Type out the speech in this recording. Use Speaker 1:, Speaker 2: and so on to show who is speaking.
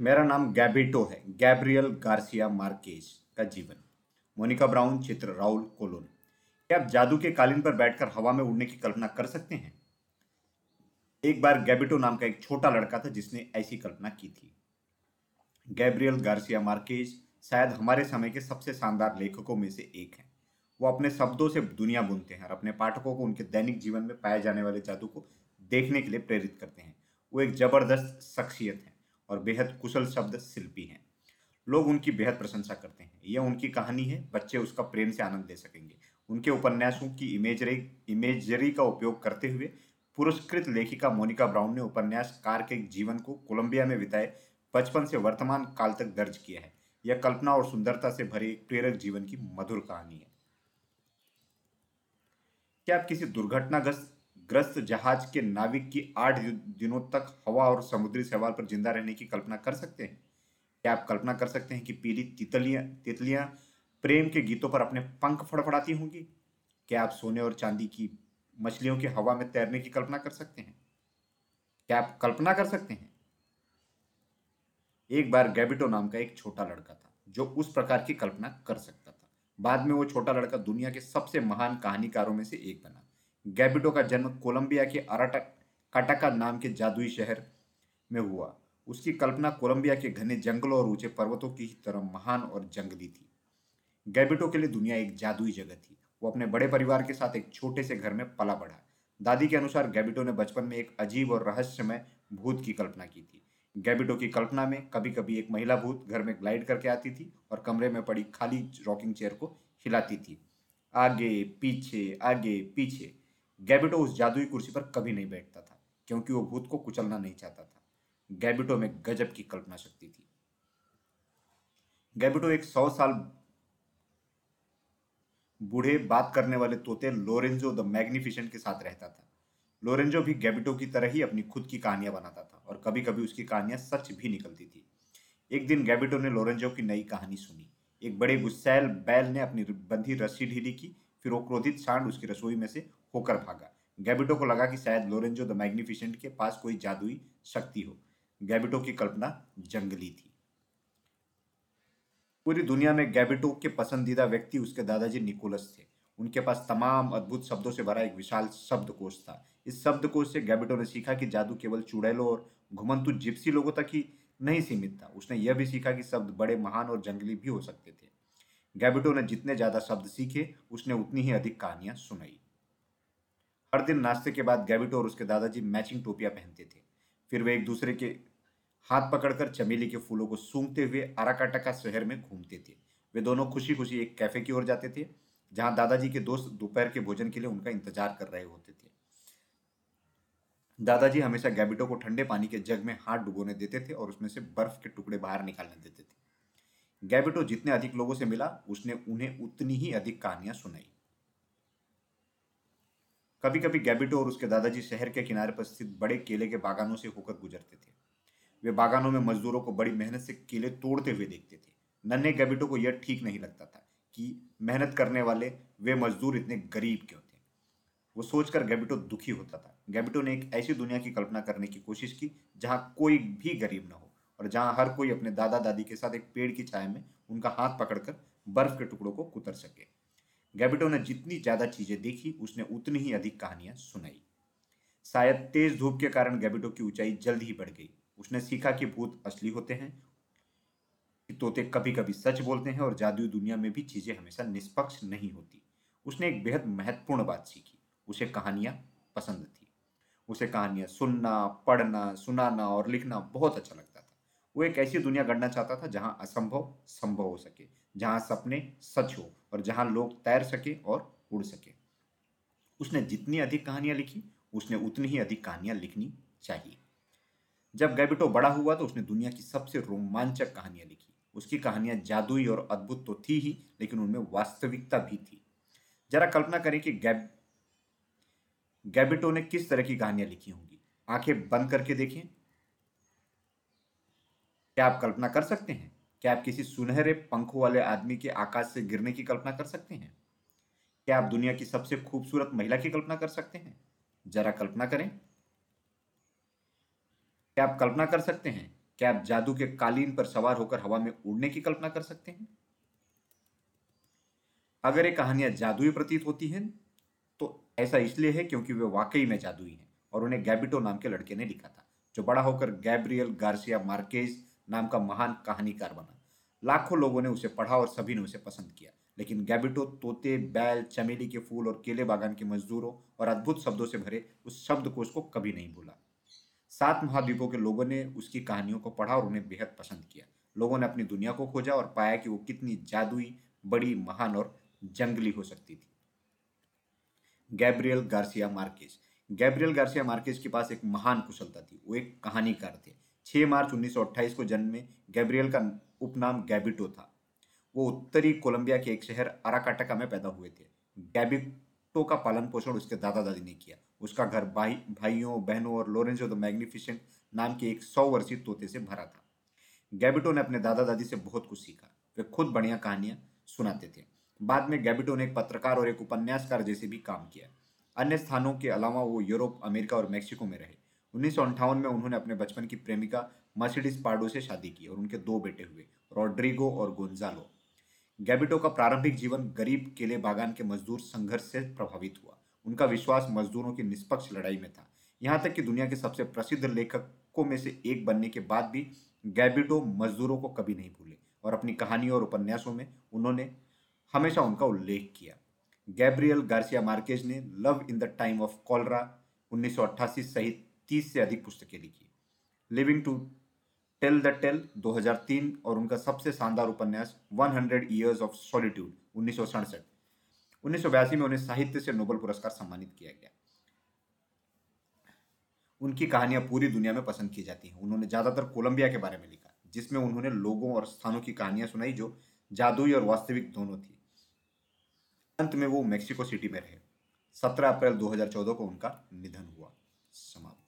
Speaker 1: मेरा नाम गैबिटो है, गैब्रियल गार्सिया मार्केज का जीवन। मोनिका ब्राउन, चित्र राउल कोलोन। क्या आप जादू के कालीन पर बैठकर हवा में उड़ने की कल्पना कर सकते हैं? एक बार गैबिटो नाम का एक छोटा लड़का था जिसने ऐसी कल्पना की थी। गैब्रियल गार्सिया मार्केज शायद हमारे समय के सबसे शानदार लेखकों में से एक हैं। वो अपने शब्दों से दुनिया बुनते हैं और अपने पाठकों को उनके दैनिक जीवन में पाए जाने वाले जादू को देखने के लिए प्रेरित करते हैं। वो एक ज़बरदस्त शख्सियत है। और बेहद कुशल शब्द शिल्पी हैं। लोग उनकी बेहद प्रशंसा करते हैं। यह उनकी कहानी है। बच्चे उसका प्रेम से आनंद ले सकेंगे। उनके उपन्यासों की इमेजरी इमेजरी का उपयोग करते हुए पुरस्कृत लेखिका मोनिका ब्राउन ने उपन्यास कार के जीवन को कोलंबिया में बिताए, बचपन से वर्तमान काल तक दर्ज किया है। यह कल्पना और सुंदरता से भरे एक प्रेरक जीवन की मधुर कहानी है। क्या आप किसी दुर्घटनाग्रस्त ग्रस्त जहाज़ के नाविक की आठ दिनों तक हवा और समुद्री सवाल पर ज़िंदा रहने की कल्पना कर सकते हैं? क्या आप कल्पना कर सकते हैं कि पीली तितलियाँ तितलियाँ प्रेम के गीतों पर अपने पंख फड़फड़ाती होंगी? क्या आप सोने और चांदी की मछलियों की हवा में तैरने की कल्पना कर सकते हैं? क्या आप कल्पना कर सकते हैं? एक बार गैबिटो नाम का एक छोटा लड़का था, जो उस प्रकार की कल्पना कर सकता था। बाद में वो छोटा लड़का दुनिया के सबसे महान कहानीकारों में से एक बना। गैबिडो का जन्म कोलंबिया के अराटक कटाका नाम के जादुई शहर में हुआ। उसकी कल्पना कोलंबिया के घने जंगलों और ऊँचे पर्वतों की तरह महान और जंगली थी। गैबिटो के लिए दुनिया एक जादुई जगह थी। वो अपने बड़े परिवार के साथ एक छोटे से घर में पला बढ़ा। दादी के अनुसार गैबिटो ने बचपन में एक अजीब और रहस्यमय भूत की कल्पना की थी। गैबिटो की कल्पना में कभी कभी एक महिला भूत घर में ग्लाइड करके आती थी और कमरे में पड़ी खाली रॉकिंग चेयर को हिलाती थी। आगे, पीछे आगे, पीछे। गैबिटो उस जादुई कुर्सी पर कभी नहीं बैठता था, क्योंकि वो भूत को कुचलना नहीं चाहता था। गैबिटो में गजब की कल्पना शक्ति थी। गैबिटो एक सौ साल बूढ़े बात करने वाले तोते लोरेंजो द मैग्निफिशेंट के साथ रहता था। लोरेंजो भी गैबिटो की तरह ही अपनी खुद की कहानियाँ बनाता था और कभी कभी उसकी कहानियाँ सच भी निकलती थी। एक दिन गैबिटो ने लोरेंजो की नई कहानी सुनी। एक बड़े गुस्सैल बैल ने अपनी बंधी रस्सी ढीली की, फिर वो क्रोधित सांड उसकी रसोई में से होकर भागा। गैबिटो को लगा कि शायद लोरेंजो द मैग्निफिशेंट के पास कोई जादुई शक्ति हो। गैबिटो की कल्पना जंगली थी। पूरी दुनिया में गैबिटो के पसंदीदा व्यक्ति उसके दादाजी निकोलस थे। उनके पास तमाम अद्भुत शब्दों से भरा एक विशाल शब्दकोश था। इस शब्दकोश से गैबिटो ने सीखा कि जादू केवल चुड़ैलों और घुमंतु जिप्सी लोगों तक ही नहीं सीमित था। उसने यह भी सीखा कि शब्द बड़े महान और जंगली भी हो सकते थे। गैबिटो ने जितने ज़्यादा शब्द सीखे, उसने उतनी ही अधिक कहानियाँ सुनाई। हर दिन नाश्ते के बाद गैबिटो और उसके दादाजी मैचिंग टोपियाँ पहनते थे। फिर वे एक दूसरे के हाथ पकड़कर चमेली के फूलों को सूंघते हुए अराकाटा शहर में घूमते थे। वे दोनों खुशी खुशी एक कैफ़े की ओर जाते थे, जहाँ दादाजी के दोस्त दोपहर के भोजन के लिए उनका इंतज़ार कर रहे होते थे। दादाजी हमेशा गैबिटो को ठंडे पानी के जग में हाथ डुबोने देते थे और उसमें से बर्फ़ के टुकड़े बाहर निकालने देते थे। गैबिटो जितने अधिक लोगों से मिला, उसने उन्हें उतनी ही अधिक कहानियाँ सुनाई। कभी कभी गैबिटो और उसके दादाजी शहर के किनारे पर स्थित बड़े केले के बागानों से होकर गुजरते थे। वे बागानों में मजदूरों को बड़ी मेहनत से केले तोड़ते हुए देखते थे। नन्हे गैबिटो को यह ठीक नहीं लगता था कि मेहनत करने वाले वे मजदूर इतने गरीब क्यों थे। वो सोचकर गैबिटो दुखी होता था। गैबिटो ने एक ऐसी दुनिया की कल्पना करने की कोशिश की जहाँ कोई भी गरीब न हो और जहाँ हर कोई अपने दादा दादी के साथ एक पेड़ की छाया में उनका हाथ पकड़कर बर्फ़ के टुकड़ों को कुतर सके। गैबिटो ने जितनी ज़्यादा चीज़ें देखी, उसने उतनी ही अधिक कहानियाँ सुनाई। शायद तेज धूप के कारण गैबिटो की ऊंचाई जल्द ही बढ़ गई। उसने सीखा कि भूत असली होते हैं, कि तोते कभी कभी सच बोलते हैं और जादुई दुनिया में भी चीज़ें हमेशा निष्पक्ष नहीं होती। उसने एक बेहद महत्वपूर्ण बात सीखी, उसे कहानियाँ पसंद थी। उसे कहानियाँ सुनना, पढ़ना, सुनाना और लिखना बहुत अच्छा लगता वो एक ऐसी दुनिया गढ़ना चाहता था जहाँ असंभव संभव हो सके, जहाँ सपने सच हो और जहाँ लोग तैर सके और उड़ सके। उसने जितनी अधिक कहानियाँ लिखी, उसने उतनी ही अधिक कहानियाँ लिखनी चाहिए। जब गैबिटो बड़ा हुआ तो उसने दुनिया की सबसे रोमांचक कहानियाँ लिखी। उसकी कहानियाँ जादुई और अद्भुत तो थी ही, लेकिन उनमें वास्तविकता भी थी। जरा कल्पना करें कि गैब, गैबिटो ने किस तरह की कहानियाँ लिखी होंगी। आँखें बंद करके देखें क्या आप कल्पना कर सकते हैं? क्या आप किसी सुनहरे पंखों वाले आदमी के आकाश से गिरने की कल्पना कर सकते हैं? क्या आप दुनिया की सबसे खूबसूरत महिला की कल्पना कर सकते हैं? जरा कल्पना करें। क्या आप कल्पना कर सकते हैं? क्या आप जादू के कालीन पर सवार होकर हवा में उड़ने की कल्पना कर सकते हैं? अगर ये कहानियाँ जादुई प्रतीत होती हैं तो ऐसा इसलिए है क्योंकि वे वाकई में जादुई हैं और उन्हें गैबिटो नाम के लड़के ने लिखा था, जो बड़ा होकर गैब्रियल गार्सिया मार्केज नाम का महान कहानीकार बना। लाखों लोगों ने उसे पढ़ा और सभी ने उसे पसंद किया। लेकिन गैबिटो, तोते, बैल, चमेली के फूल और केले बागान के मजदूरों और अद्भुत शब्दों से भरे उस शब्द को उसको कभी नहीं भूला। सात महाद्वीपों के लोगों ने उसकी कहानियों को पढ़ा और उन्हें बेहद पसंद किया। लोगों ने अपनी दुनिया को खोजा और पाया कि वो कितनी जादुई, बड़ी, महान और जंगली हो सकती थी। Gabriel Garcia Marquez. Gabriel Garcia Marquez के पास एक महान कुशलता थी। वो एक कहानीकार थे। 6 मार्च 1928 को जन्म गैब्रियल का उपनाम गैबिटो था। वो उत्तरी कोलंबिया के एक शहर अराकाटका में पैदा हुए थे। गैबिटो का पालन पोषण उसके दादा दादी ने किया। उसका घर भाई, भाइयों, बहनों और लोरेंजो द मैग्निफिसेंट नाम के एक सौ वर्षीय तोते से भरा था। गैबिटो ने अपने दादा दादी से बहुत कुछ सीखा। वे खुद बढ़िया कहानियाँ सुनाते थे। बाद में गैबिटो ने एक पत्रकार और एक उपन्यासकार जैसे भी काम किया। अन्य स्थानों के अलावा वो यूरोप, अमेरिका और मैक्सिको में रहे। उन्नीस में उन्होंने अपने बचपन की प्रेमिका मर्सिडीज पार्डो से शादी की और उनके दो बेटे हुए, रॉड्रिगो और गोंजालो। गैबिटो का प्रारंभिक जीवन गरीब केले बागान के मजदूर संघर्ष से प्रभावित हुआ। उनका विश्वास मजदूरों की निष्पक्ष लड़ाई में था। यहाँ तक कि दुनिया के सबसे प्रसिद्ध लेखकों में से एक बनने के बाद भी गैबिटो मजदूरों को कभी नहीं भूले और अपनी कहानियों और उपन्यासों में उन्होंने हमेशा उनका उल्लेख किया। गैब्रियल गार्सिया मार्केज ने love in the time of cholera उन्नीस सौ अट्ठासी सहित तीस से अधिक पुस्तकें लिखी। Living to tell the tale 2003 और उनका सबसे शानदार उपन्यास 100 ईयर्स ऑफ़ सॉलिट्यूड उन्नीस उन्नीस में उन्हें साहित्य से नोबेल पुरस्कार सम्मानित किया गया। उनकी कहानियाँ पूरी दुनिया में पसंद की जाती हैं। उन्होंने ज़्यादातर कोलंबिया के बारे में लिखा, जिसमें उन्होंने लोगों और स्थानों की कहानियाँ सुनाई जो जादुई और वास्तविक दोनों थी। अंत में वो मेक्सिको सिटी में रहे। 17 अप्रैल 2014 को उनका निधन हुआ। समाप्त।